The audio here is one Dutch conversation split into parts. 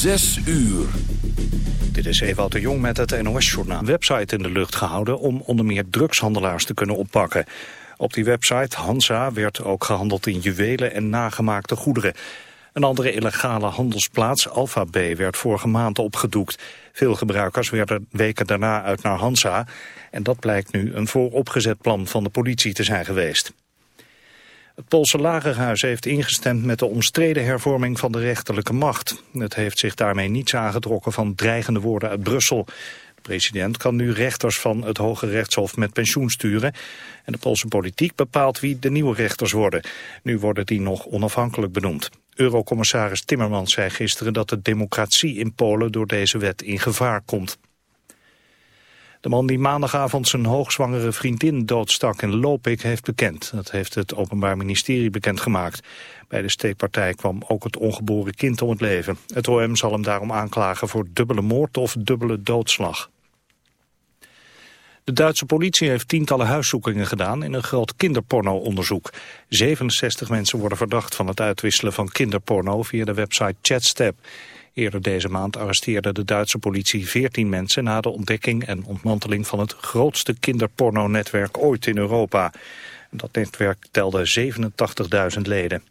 Zes uur. Dit is Ewout de Jong met het NOS-journaal. website in de lucht gehouden om onder meer drugshandelaars te kunnen oppakken. Op die website, Hansa, werd ook gehandeld in juwelen en nagemaakte goederen. Een andere illegale handelsplaats, Alpha B, werd vorige maand opgedoekt. Veel gebruikers werden weken daarna uit naar Hansa. En dat blijkt nu een vooropgezet plan van de politie te zijn geweest. Het Poolse lagerhuis heeft ingestemd met de omstreden hervorming van de rechterlijke macht. Het heeft zich daarmee niets aangetrokken van dreigende woorden uit Brussel. De president kan nu rechters van het Hoge Rechtshof met pensioen sturen. En de Poolse politiek bepaalt wie de nieuwe rechters worden. Nu worden die nog onafhankelijk benoemd. Eurocommissaris Timmermans zei gisteren dat de democratie in Polen door deze wet in gevaar komt. De man die maandagavond zijn hoogzwangere vriendin doodstak in Lopik heeft bekend. Dat heeft het Openbaar Ministerie bekendgemaakt. Bij de steekpartij kwam ook het ongeboren kind om het leven. Het OM zal hem daarom aanklagen voor dubbele moord of dubbele doodslag. De Duitse politie heeft tientallen huiszoekingen gedaan in een groot kinderporno-onderzoek. 67 mensen worden verdacht van het uitwisselen van kinderporno via de website Chatstep. Eerder deze maand arresteerde de Duitse politie 14 mensen na de ontdekking en ontmanteling van het grootste kinderporno-netwerk ooit in Europa. Dat netwerk telde 87.000 leden.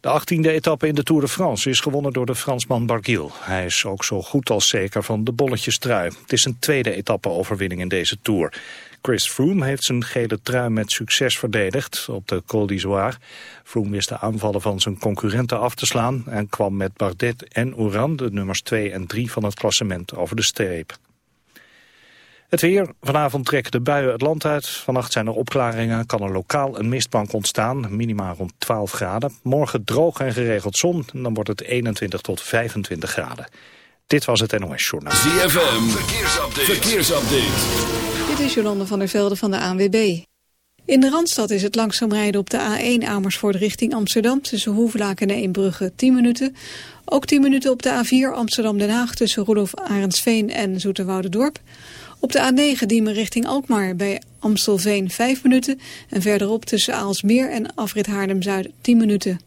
De 18e etappe in de Tour de France is gewonnen door de Fransman Barguil. Hij is ook zo goed als zeker van de bolletjestrui. Het is een tweede etappe-overwinning in deze Tour. Chris Froome heeft zijn gele trui met succes verdedigd op de Col d'Izoire. Froome wist de aanvallen van zijn concurrenten af te slaan... en kwam met Bardet en Oran, de nummers 2 en 3 van het klassement, over de streep. Het weer. Vanavond trekken de buien het land uit. Vannacht zijn er opklaringen. Kan er lokaal een mistbank ontstaan. Minimaal rond 12 graden. Morgen droog en geregeld zon. Dan wordt het 21 tot 25 graden. Dit was het NOS Journaal. ZFM. Verkeersupdate. Verkeersupdate. Dit is Jolande van der Velde van de ANWB. In de Randstad is het langzaam rijden op de A1 Amersfoort richting Amsterdam... tussen Hoevelaken en Eembrugge 10 minuten. Ook 10 minuten op de A4 Amsterdam-Den Haag... tussen Rudolf Arendsveen en Dorp. Op de A9 Diemen richting Alkmaar bij Amstelveen 5 minuten... en verderop tussen Aalsmeer en Afrit Haarlem-Zuid 10 minuten.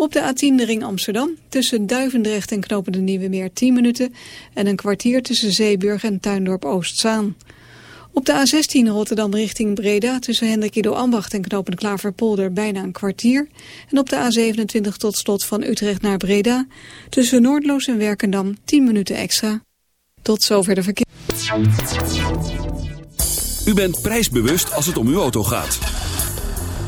Op de A10 de ring Amsterdam tussen Duivendrecht en Knopen de Nieuwe Meer 10 minuten... en een kwartier tussen Zeeburg en Tuindorp Oostzaan. Op de A16 Rotterdam richting Breda tussen Hendrikido Ambacht en Knopen Klaverpolder bijna een kwartier. En op de A27 tot slot van Utrecht naar Breda tussen Noordloos en Werkendam 10 minuten extra. Tot zover de verkeer. U bent prijsbewust als het om uw auto gaat.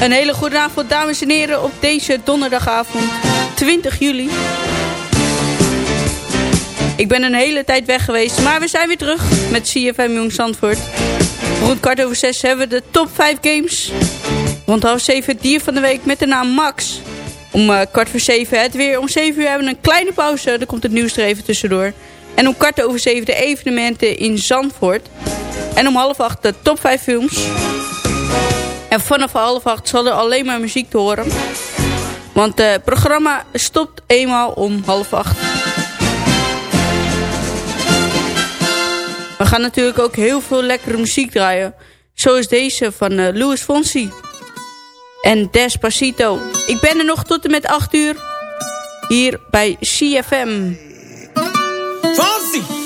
Een hele goede avond, dames en heren, op deze donderdagavond, 20 juli. Ik ben een hele tijd weg geweest, maar we zijn weer terug met CFM Jong Zandvoort. Rond kwart over zes hebben we de top 5 games. Rond half zeven het dier van de week met de naam Max. Om eh, kwart voor zeven het weer. Om zeven uur hebben we een kleine pauze, dan komt het nieuws er even tussendoor. En om kwart over zeven de evenementen in Zandvoort. En om half acht de top 5 films. En vanaf half acht zal er alleen maar muziek te horen. Want het programma stopt eenmaal om half acht. We gaan natuurlijk ook heel veel lekkere muziek draaien. Zo is deze van uh, Louis Fonsi. En Despacito. Ik ben er nog tot en met 8 uur. Hier bij CFM. Fonsi.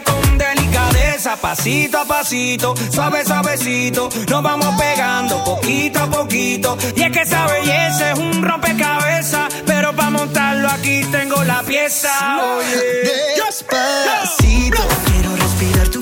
con delicadeza. Pasito a pasito, suave, suavecito. Nos vamos pegando poquito a poquito. Y es que esa belleza es un rompecabezas. Pero para montarlo aquí tengo la pieza. Oye. Despacito, quiero respirar tu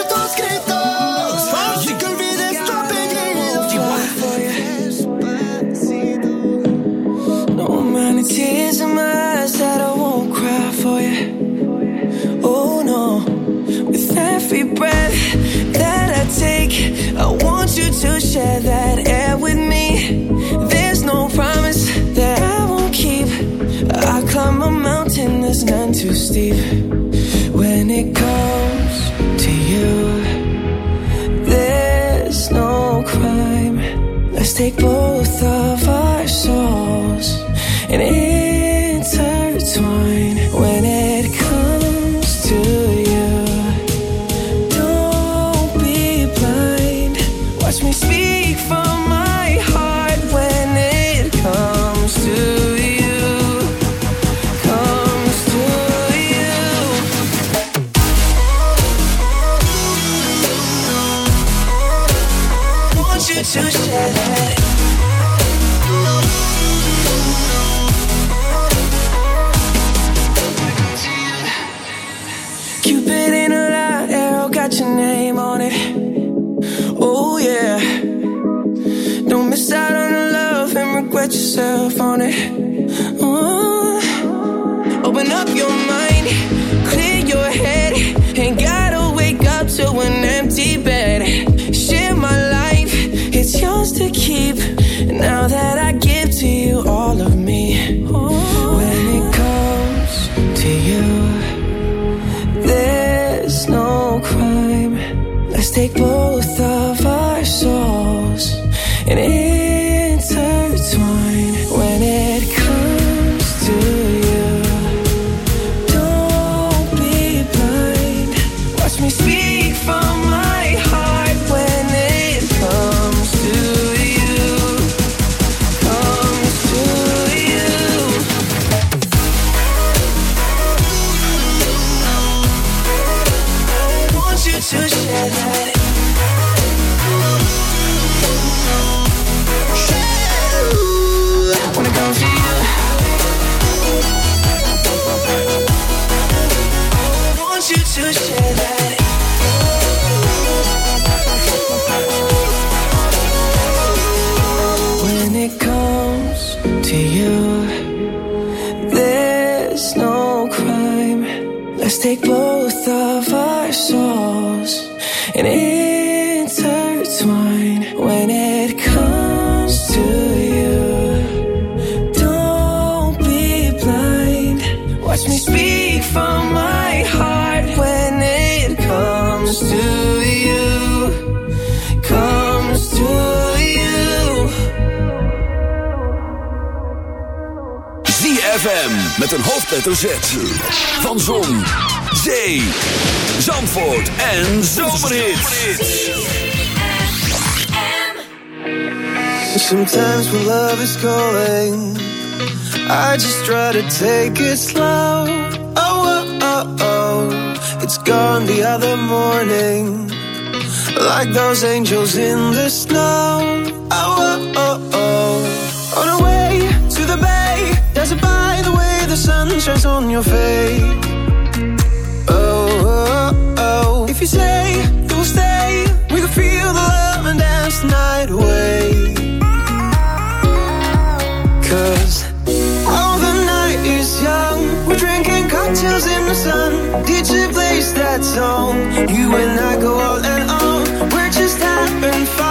To share that air with me. There's no promise that I won't keep. I climb a mountain that's none too steep. When it comes to you, there's no crime. Let's take both yourself on it. met een hoofdletter Z. Van Zon, Zee, Zandvoort en Zomerhits. Sometimes when love is calling, I just try to take it slow. Oh, oh, oh, oh. it's gone the other morning, like those angels in the snow. sun shines on your face. Oh, oh, oh. If you say you'll stay, we can feel the love and dance the night away. Cause all the night is young. We're drinking cocktails in the sun. DJ place that song. You and I go all and on. We're just having fun.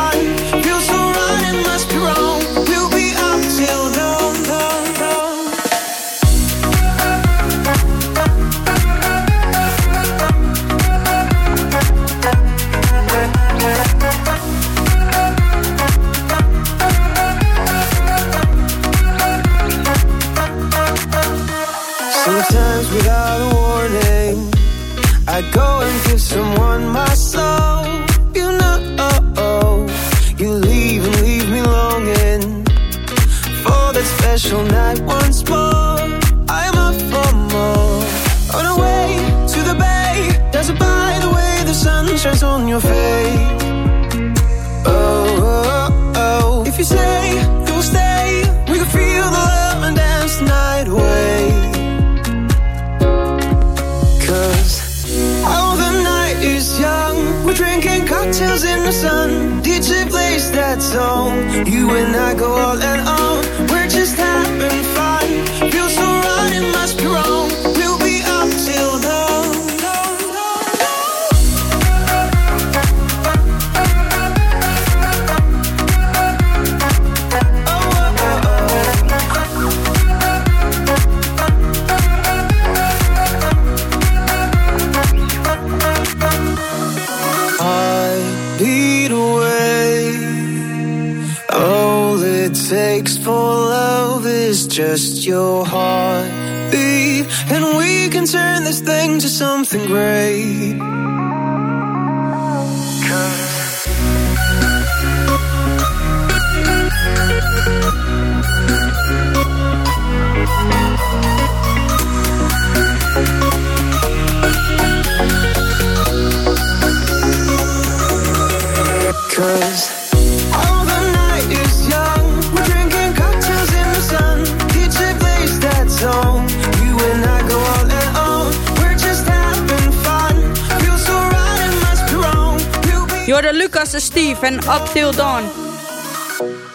Lucas en Steve en Up Till Dawn.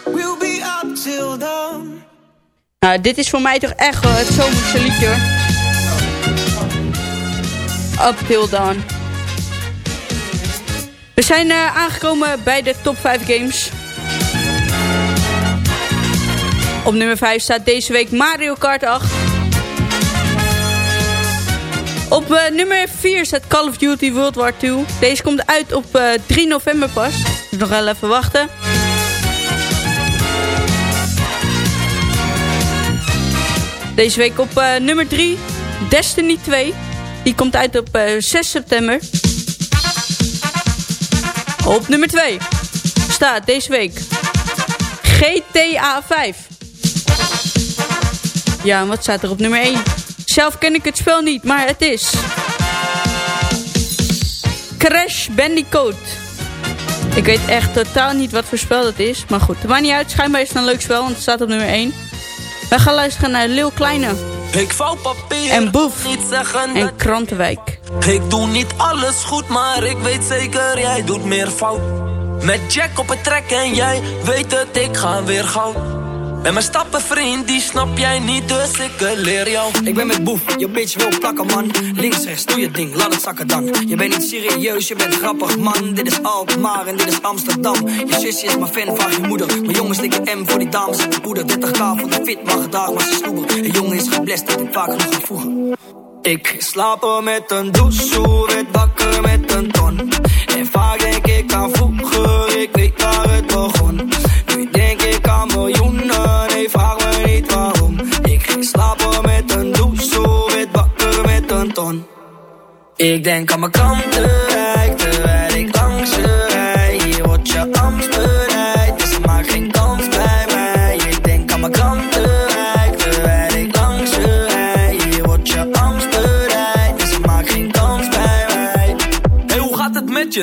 We'll be up till. Nou, dit is voor mij toch echt uh, het zomerse liedje hoor. Up Till Dawn. We zijn eh, aangekomen bij de top 5 games. Op nummer 5 staat deze week Mario Kart 8. Op eh, nummer 4 staat Call of Duty World War 2. Deze komt uit op eh, 3 november pas. Dus nog wel even wachten. Deze week op eh, nummer 3 Destiny 2. Die komt uit op eh, 6 september. Op nummer 2 staat deze week GTA 5. Ja, en wat staat er op nummer 1? Zelf ken ik het spel niet, maar het is... Crash Bandicoot. Ik weet echt totaal niet wat voor spel dat is. Maar goed, het maakt niet uit. Schijnbaar is het een leuk spel, want het staat op nummer 1. We gaan luisteren naar Lil Kleine Ik vouw papier, en Boef niet zeggen en Krantenwijk. Ik doe niet alles goed, maar ik weet zeker jij doet meer fout. Met Jack op het trek en jij weet het, ik ga weer gauw. Met mijn stappen vriend, die snap jij niet, dus ik eh, leer jou. Ik ben met boef, je bitch wil plakken man. Links, rechts, doe je ding, laat het zakken dan. Je bent niet serieus, je bent grappig man. Dit is Alkmaar en dit is Amsterdam. Je zusje is mijn fan, vraag je moeder. Mijn jongens likken M voor die dames in de poeder. 30k voor de fit, maar gedaag maar ze sloeber Een jongen is geblest, dat ik vaak genoeg ga voegen. Ik slapen met een douche, werd wakker met een ton. En vaak denk ik aan vroeger, Ik denk aan mijn krantenrijk,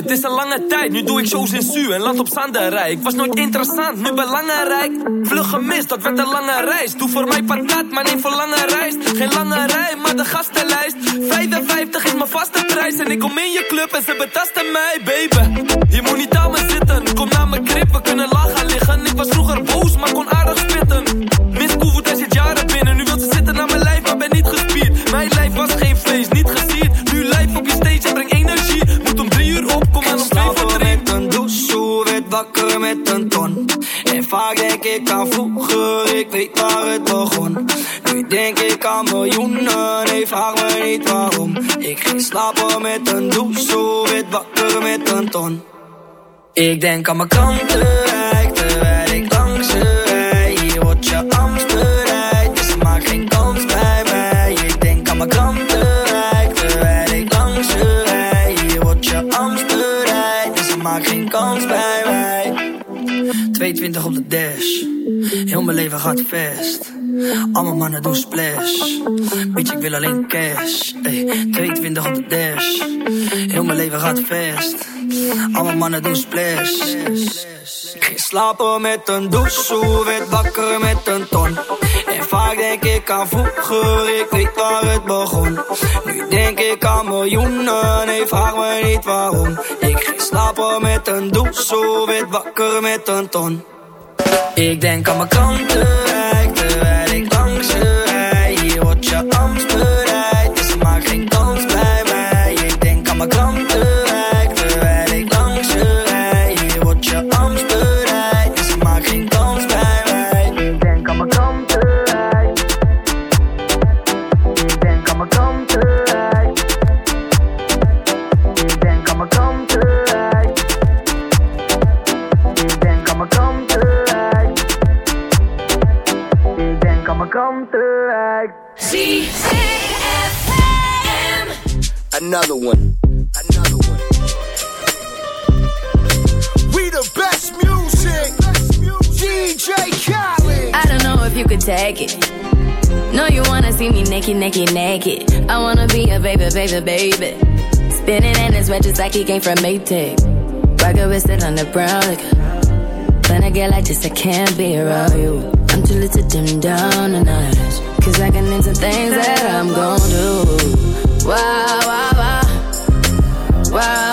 het is een lange tijd, nu doe ik shows in Su en land op Zanderij. Ik was nooit interessant, nu belangrijk. Vlug gemist, dat werd een lange reis. Doe voor mij patat, maar neem voor lange reis. Geen lange rij, maar de gastenlijst. 55 is mijn vaste prijs en ik kom in je club en ze betasten mij, baby. Je moet niet aan me zitten, kom naar mijn crib, we kunnen gaan liggen. Ik was vroeger boos, maar kon aardig spitten. Miss Koevoet, hij zit jaren binnen. Nu wil ze zitten aan mijn lijf, maar ben niet gespierd. Mijn lijf was geen wakker met een ton. En vaak denk ik aan vroeger, ik weet waar het begon. Nu denk ik aan miljoenen, nee vraag me niet waarom. Ik ging slapen met een douche, werd wakker met een ton. Ik denk aan mijn krantenrijk, terwijl ik langs 22 op de dash, heel mijn leven gaat fast. Alle mannen doen splash, bitch ik wil alleen cash. Ey, 22 op de dash, heel mijn leven gaat fast. Alle mannen doen splash. Ik ging slapen met een douche, werd wakker met een ton. En vaak denk ik aan vroeger, ik weet waar het begon. Nu denk ik aan miljoenen, nee vraag me niet waarom. Ik ging slapen met een douche, werd wakker met een ton Ik denk aan mijn krantenrijk, krantenrijk Another one. Another one. We the best music. DJ Khaled. I don't know if you could take it. No, you wanna see me naked, naked, naked. I wanna be a baby, baby, baby. Spinning in his red just like he came from Maytag. Rocket with it on the brown liquor. When I get like this, I can't be around you. I'm too little to dim down the night. Cause I can into things that I'm gon' do. Wow. Wow, wow, wow,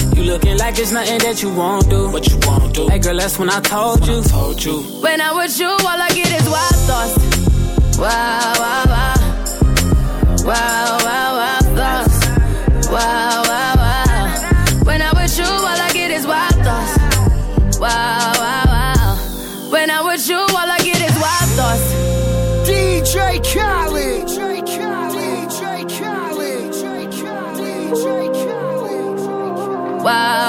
You looking like it's nothing that you won't do. What you won't do. Hey girl, that's when I told you. told you. When I'm with you, all I get is wild thoughts. Wow, wow, wow. Wow, wow, wow, thoughts. Wow, wow, wow. while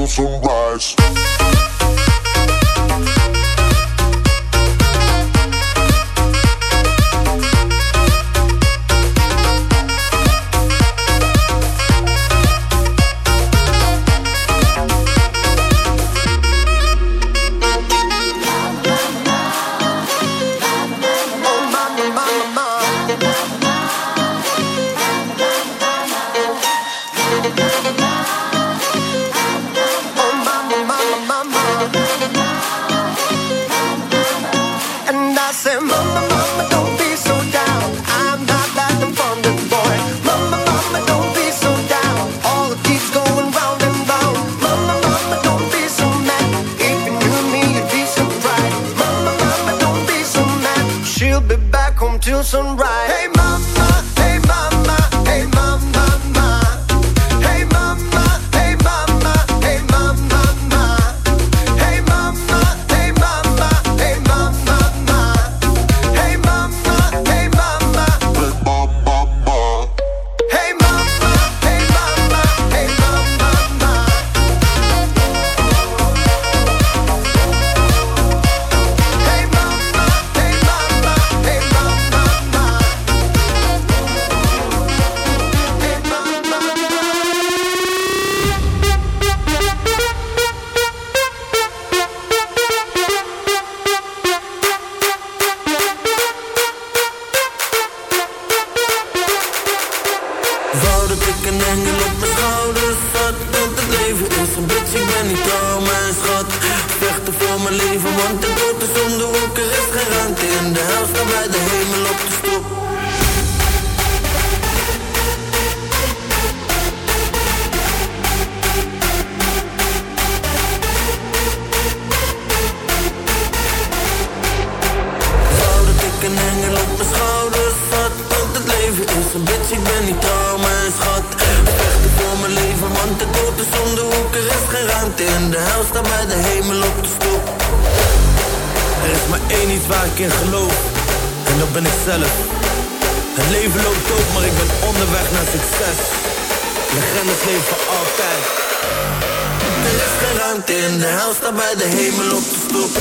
till sunrise. De hel, sta bij de hemel op ben zelf. Het leven loopt op, maar ik ben onderweg naar succes. Legendes leven altijd. Er is geen ruimte in de hel, sta bij de hemel op de stoep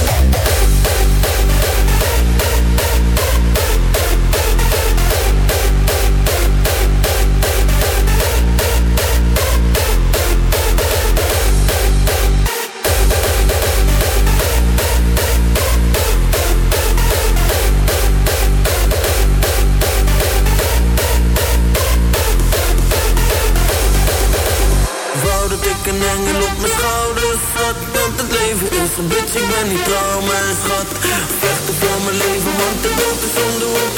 fundo.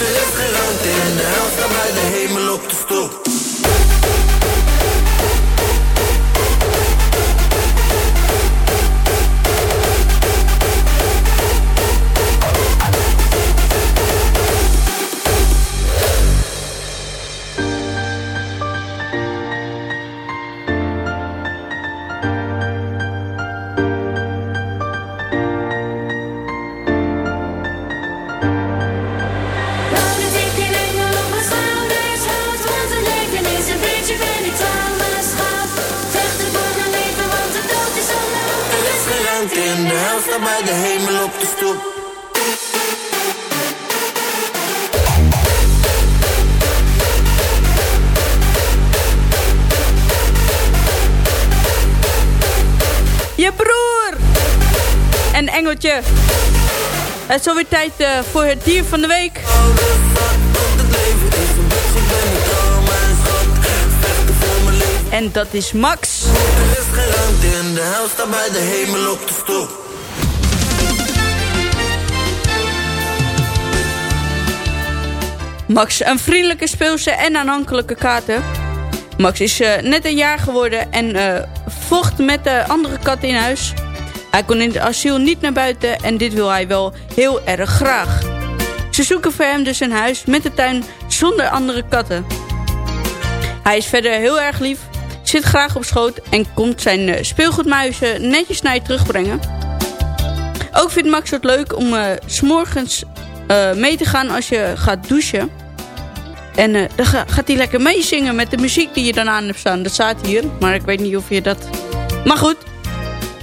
In de hel, sta bij de hemel op de stoep Je broer! En Engeltje. Het is alweer tijd eh, voor het dier van de week. En dat is Max. In de bij de de Max, een vriendelijke speelse en aanhankelijke kater. Max is eh, net een jaar geworden en eh, vocht met de andere katten in huis. Hij kon in het asiel niet naar buiten en dit wil hij wel heel erg graag. Ze zoeken voor hem dus een huis met een tuin zonder andere katten. Hij is verder heel erg lief, zit graag op schoot en komt zijn eh, speelgoedmuizen netjes naar je terugbrengen. Ook vindt Max het leuk om eh, s s'morgens eh, mee te gaan als je gaat douchen. En eh, dan ga- gaat hij lekker meezingen met de muziek die je dan aan hebt staan. Dat staat hier, maar ik weet niet of je dat... Maar goed,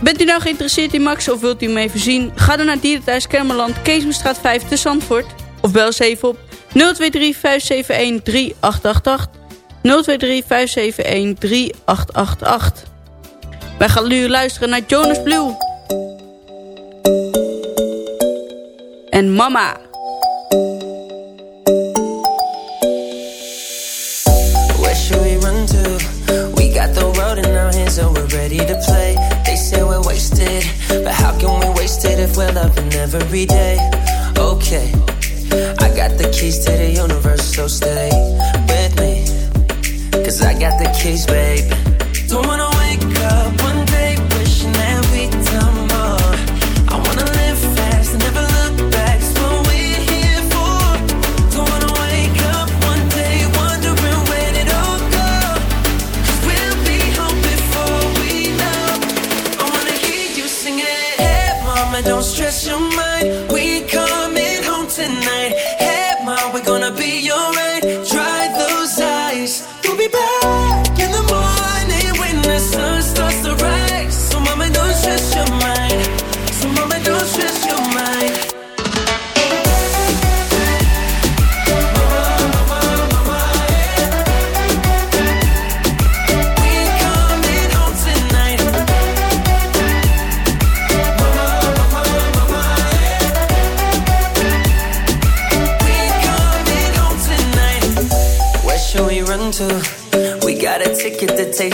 bent u nou geïnteresseerd in Max of wilt u hem even zien? Ga dan naar Dierenthuis Kermeland, Keesomstraat 5 te Zandvoort. Of bel eens even op 023 571 3888. 023 571 3888. Wij gaan nu luisteren naar Jonas Blue. En Mama. We got the in our hands and we're ready to play. They say we waste if loving every day? Okay, I got the keys to the universe, so stay. Cause I got the keys, babe. Don't wanna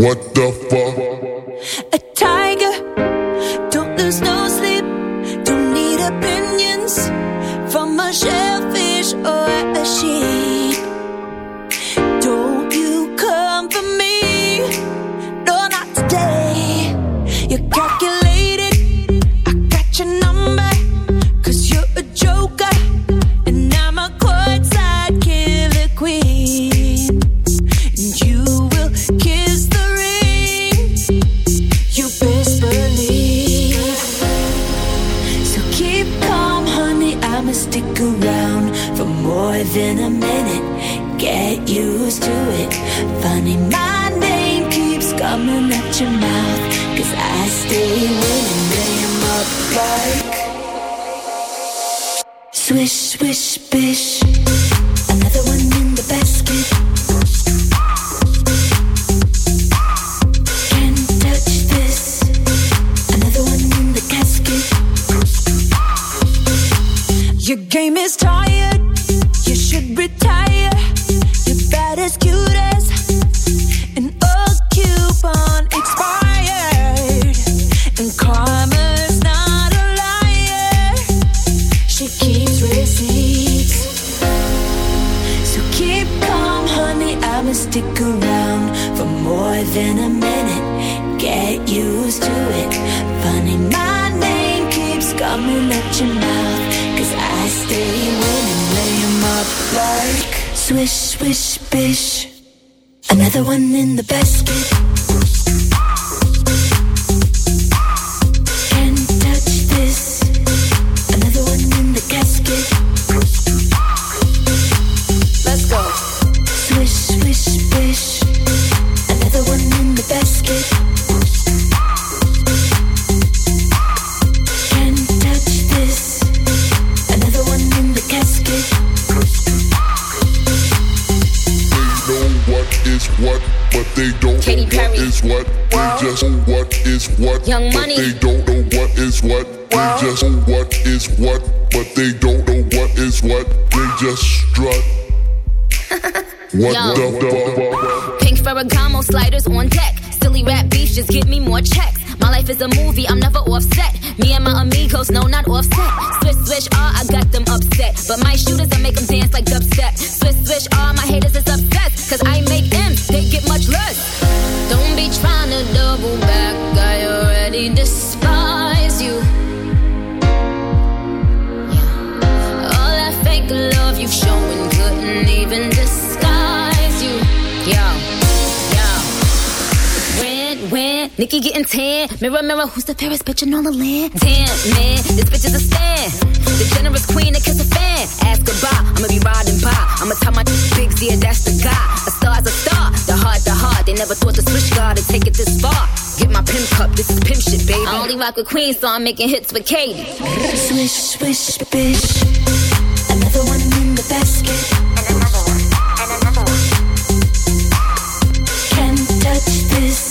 What the fuck? the best. what, Young but money. they don't know what is what. They just know what is what, but they don't know what is what. They just strut. what Yo. the fuck? Pink Ferragamo sliders on deck. Silly rap beef, just give me more checks. My life is a movie, I'm never offset. Me and my amigos, no, not offset. Switch, switch, ah, I Nikki getting tan. Mirror, mirror, who's the fairest bitch in all the land? Damn, man, this bitch is a stan. The generous queen that kiss a fan. Ask goodbye, I'ma be riding by. I'ma tell my big Z, that's the guy. A star's a star, the heart, the heart. They never thought the switch guard would take it this far. Get my pimp cup, this is pimp shit, baby. I only rock with queens, so I'm making hits with Katie. Swish, swish, bitch. Another one in the basket. And another one, and another one. Can't touch this.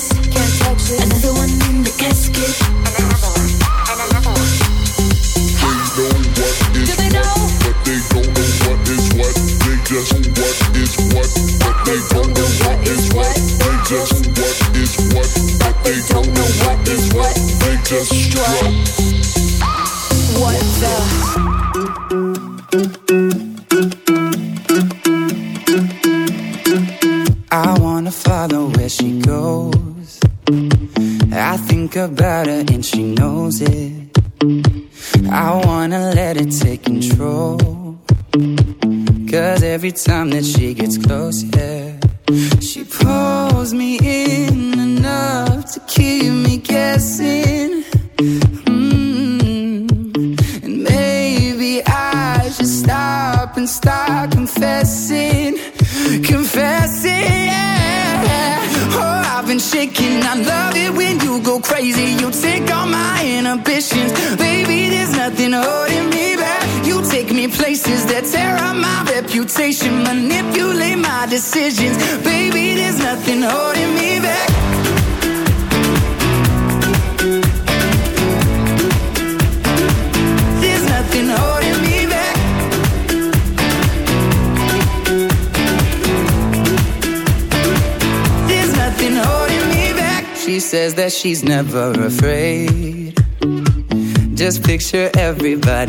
Another one in the casket. never afraid. Just picture everybody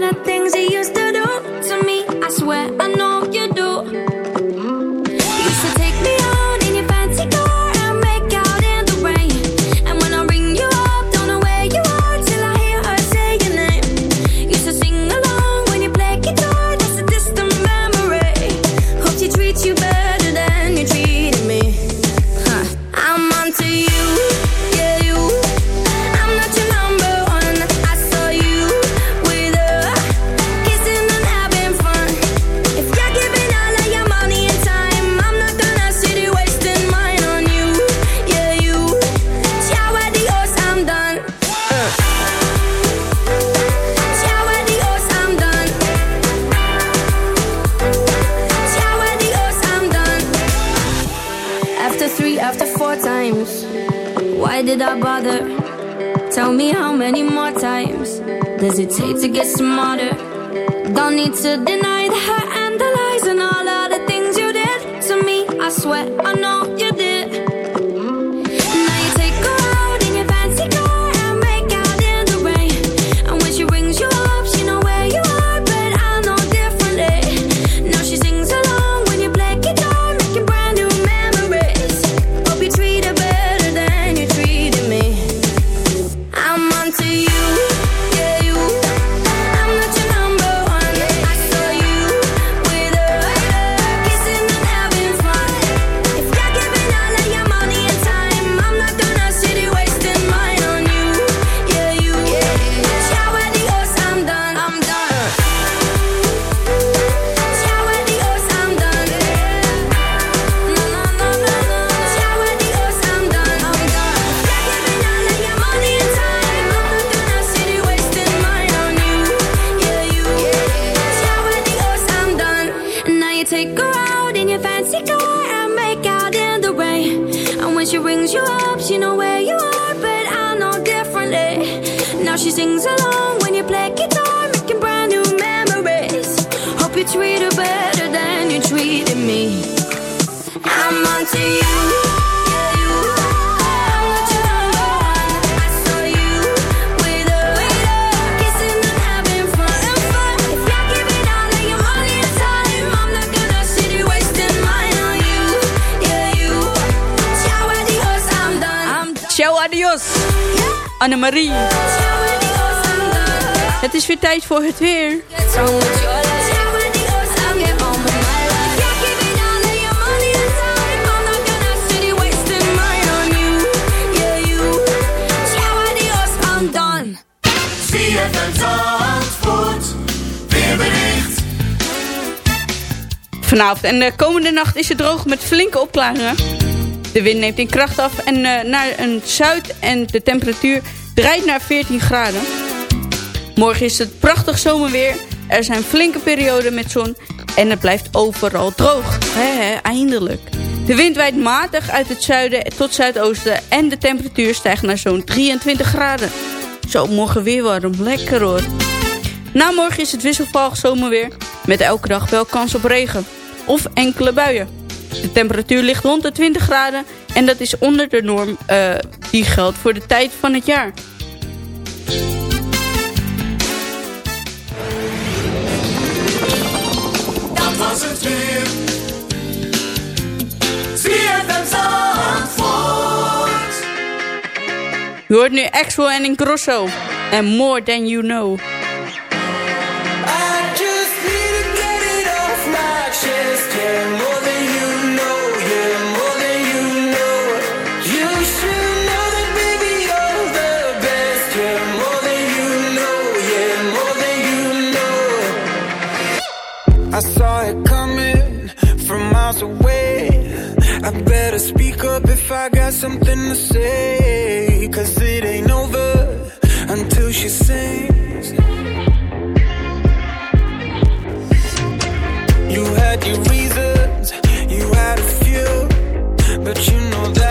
Annemarie. Het is weer tijd voor het weer. Vanavond en de komende nacht is het droog met flinke opklaringen. De wind neemt in kracht af en eh, naar een zuid en de temperatuur draait naar 14 graden. Morgen is het prachtig zomerweer. Er zijn flinke perioden met zon en het blijft overal droog. He, eindelijk. De wind waait matig uit het zuiden tot zuidoosten en de temperatuur stijgt naar zo'n 23 graden. Zo, morgen weer warm. Lekker hoor. Na morgen is het wisselvallig zomerweer met elke dag wel kans op regen of enkele buien. De temperatuur ligt rond de 20 graden en dat is onder de norm eh, die geldt voor de tijd van het jaar. Dat was het. Je hoort nu Axel en Grosso En More Than You Know. something to say, cause it ain't over until she sings. You had your reasons, you had a few, but you know that.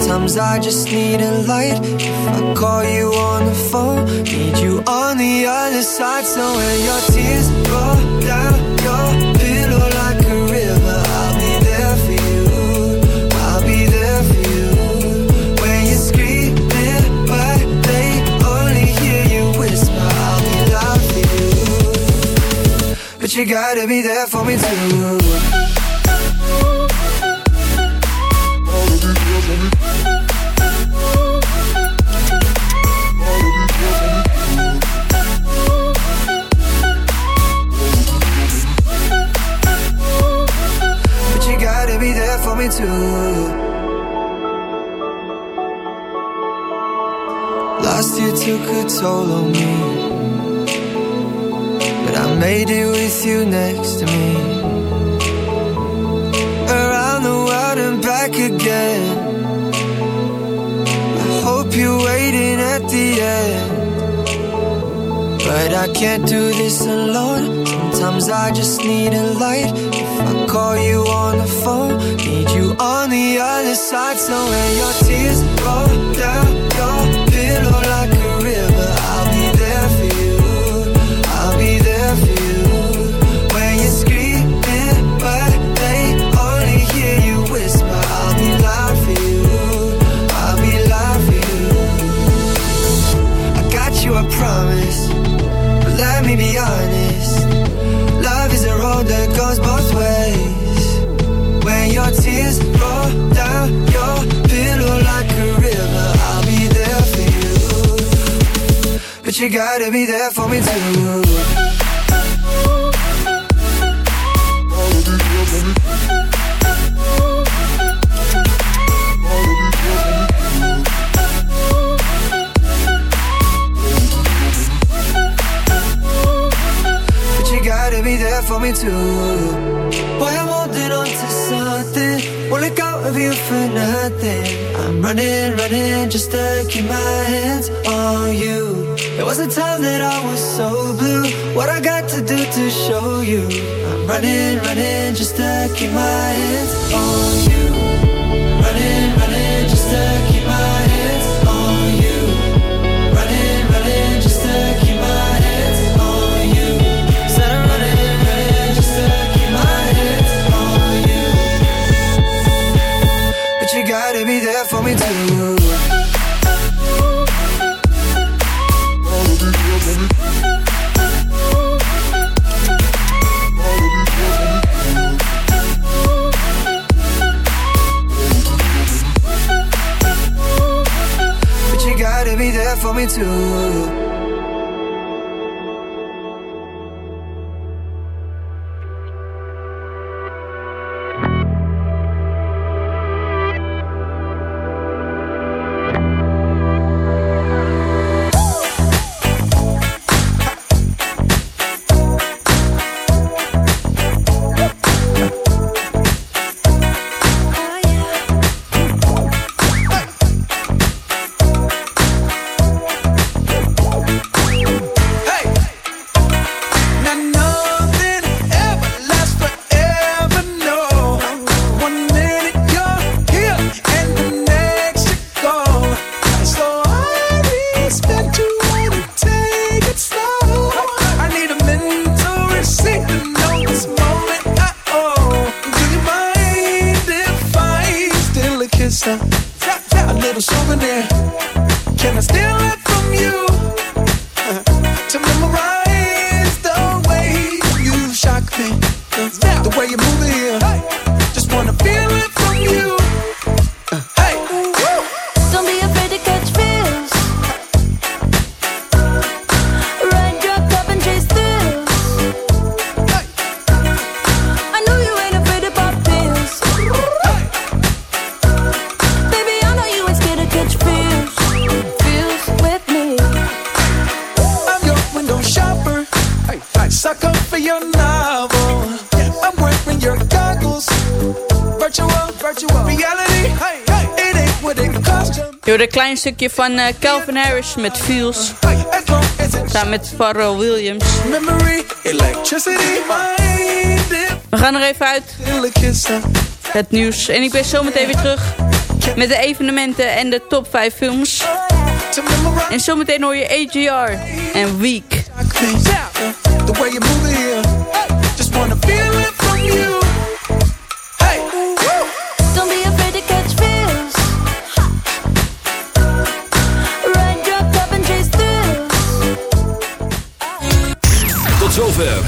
Sometimes I just need a light. If I call you on the phone, need you on the other side. So when your tears roll down your pillow like a river, I'll be there for you. I'll be there for you. When you're screaming, but they only hear you whisper, I'll be loud for you. But you gotta be there for me too. On me. But I made it with you next to me. Around the world and back again. I hope you're waiting at the end. But I can't do this alone. Sometimes I just need a light. If I call you on the phone, need you on the other side. So when your tears roll down your honest. Love is a road that goes both ways. When your tears roll down your pillow like a river, I'll be there for you. But you gotta be there for me too. Just to keep my hands on you. It was a time that I was so blue. What I got to do to show you? I'm running, running just to keep my hands on you. Running, running just to stukje van eh, Calvin Harris met Feels. Samen met Pharrell Williams. We gaan er even uit. Het nieuws. En ik ben zometeen weer terug. Met de evenementen en de top 5 films. En zometeen hoor je AGR en Week. The